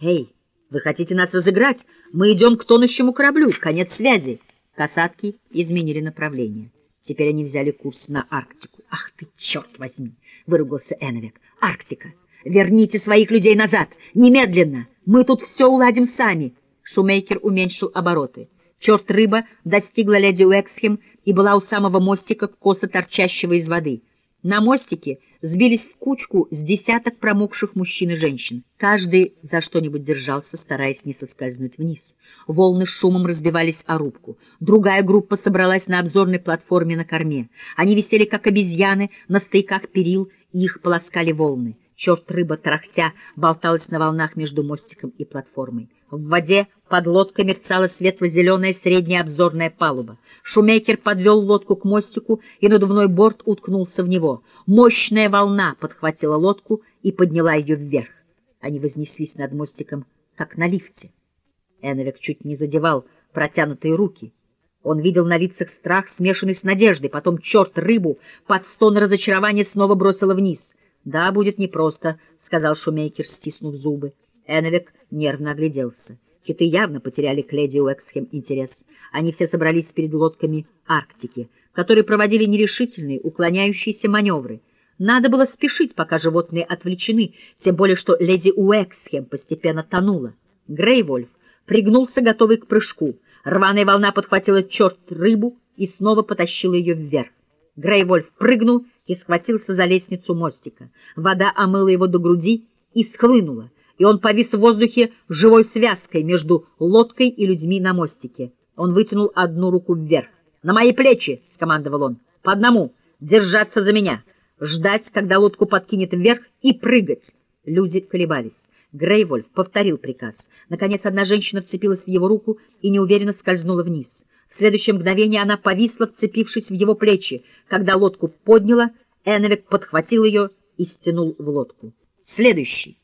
Эй, вы хотите нас разыграть? Мы идем к тонущему кораблю. Конец связи. Касатки изменили направление. Теперь они взяли курс на Арктику. «Ах ты, черт возьми!» — выругался Эновик. «Арктика! Верните своих людей назад! Немедленно! Мы тут все уладим сами!» Шумейкер уменьшил обороты. Черт-рыба достигла леди Уэксхем и была у самого мостика, косо торчащего из воды. На мостике сбились в кучку с десяток промокших мужчин и женщин. Каждый за что-нибудь держался, стараясь не соскользнуть вниз. Волны с шумом разбивались о рубку. Другая группа собралась на обзорной платформе на корме. Они висели, как обезьяны, на стойках перил, и их полоскали волны. Черт-рыба, тарахтя, болталась на волнах между мостиком и платформой. В воде под лодкой мерцала светло-зеленая средняя обзорная палуба. Шумейкер подвел лодку к мостику, и надувной борт уткнулся в него. Мощная волна подхватила лодку и подняла ее вверх. Они вознеслись над мостиком, как на лифте. Эновик чуть не задевал протянутые руки. Он видел на лицах страх, смешанный с надеждой. Потом черт рыбу под стон разочарования снова бросила вниз. «Да, будет непросто», — сказал Шумейкер, стиснув зубы. Эновик нервно огляделся. Киты явно потеряли к леди Уэксхем интерес. Они все собрались перед лодками Арктики, которые проводили нерешительные, уклоняющиеся маневры. Надо было спешить, пока животные отвлечены, тем более что леди Уэксхем постепенно тонула. Грейвольф пригнулся, готовый к прыжку. Рваная волна подхватила черт рыбу и снова потащила ее вверх. Грейвольф прыгнул и схватился за лестницу мостика. Вода омыла его до груди и схлынула и он повис в воздухе живой связкой между лодкой и людьми на мостике. Он вытянул одну руку вверх. «На мои плечи!» — скомандовал он. «По одному! Держаться за меня! Ждать, когда лодку подкинет вверх, и прыгать!» Люди колебались. Грейвольф повторил приказ. Наконец одна женщина вцепилась в его руку и неуверенно скользнула вниз. В следующее мгновение она повисла, вцепившись в его плечи. Когда лодку подняла, Эновик подхватил ее и стянул в лодку. Следующий.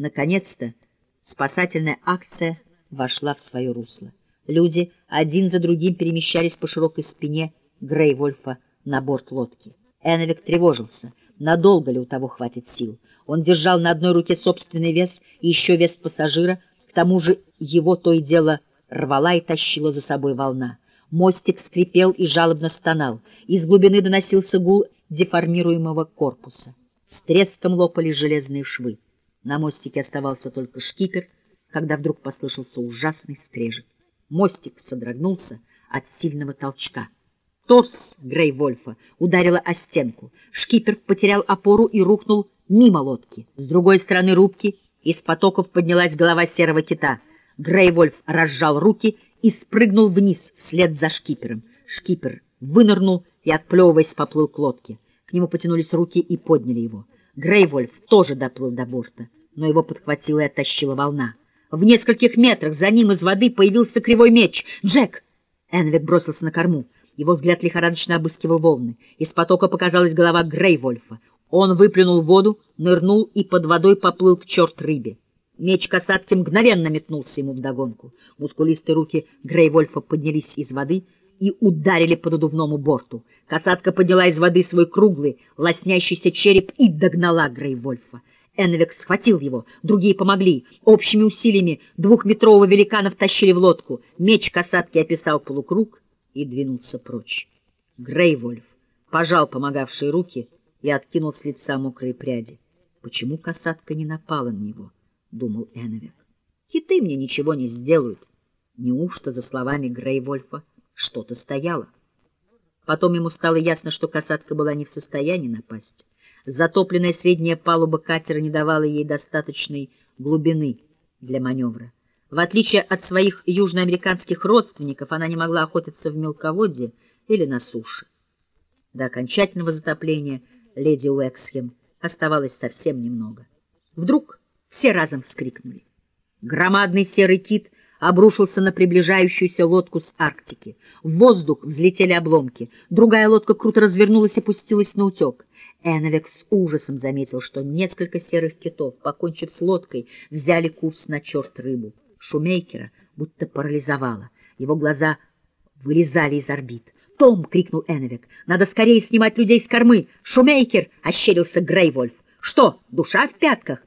Наконец-то спасательная акция вошла в свое русло. Люди один за другим перемещались по широкой спине Грейвольфа на борт лодки. Эновик тревожился, надолго ли у того хватит сил. Он держал на одной руке собственный вес и еще вес пассажира, к тому же его то и дело рвала и тащила за собой волна. Мостик скрипел и жалобно стонал. Из глубины доносился гул деформируемого корпуса. С треском лопали железные швы. На мостике оставался только шкипер, когда вдруг послышался ужасный скрежет. Мостик содрогнулся от сильного толчка. Торс Грейвольфа ударила о стенку. Шкипер потерял опору и рухнул мимо лодки. С другой стороны рубки из потоков поднялась голова серого кита. Грейвольф разжал руки и спрыгнул вниз вслед за шкипером. Шкипер вынырнул и, отплевываясь, поплыл к лодке. К нему потянулись руки и подняли его. Грейвольф тоже доплыл до борта но его подхватила и оттащила волна. В нескольких метрах за ним из воды появился кривой меч. «Джек!» Энвик бросился на корму. Его взгляд лихорадочно обыскивал волны. Из потока показалась голова Грейвольфа. Он выплюнул воду, нырнул и под водой поплыл к черт рыбе. Меч касатки мгновенно метнулся ему вдогонку. Мускулистые руки Грейвольфа поднялись из воды и ударили по надувному борту. Касатка подняла из воды свой круглый, лоснящийся череп и догнала Грейвольфа. Энвик схватил его, другие помогли. Общими усилиями двухметрового великана втащили в лодку. Меч касатки описал полукруг и двинулся прочь. Грейвольф пожал помогавшие руки и откинул с лица мокрые пряди. «Почему касатка не напала на него?» — думал Энвик. «Киты мне ничего не сделают». Неужто за словами Грейвольфа что-то стояло? Потом ему стало ясно, что касатка была не в состоянии напасть. Затопленная средняя палуба катера не давала ей достаточной глубины для маневра. В отличие от своих южноамериканских родственников, она не могла охотиться в мелководье или на суше. До окончательного затопления леди Уэксхем оставалось совсем немного. Вдруг все разом вскрикнули. Громадный серый кит обрушился на приближающуюся лодку с Арктики. В воздух взлетели обломки. Другая лодка круто развернулась и пустилась на утек. Эновик с ужасом заметил, что несколько серых китов, покончив с лодкой, взяли курс на черт рыбу. Шумейкера будто парализовало. Его глаза вылезали из орбит. «Том!» — крикнул Эновик. «Надо скорее снимать людей с кормы! Шумейкер!» — ощерился Грейвольф. «Что, душа в пятках?»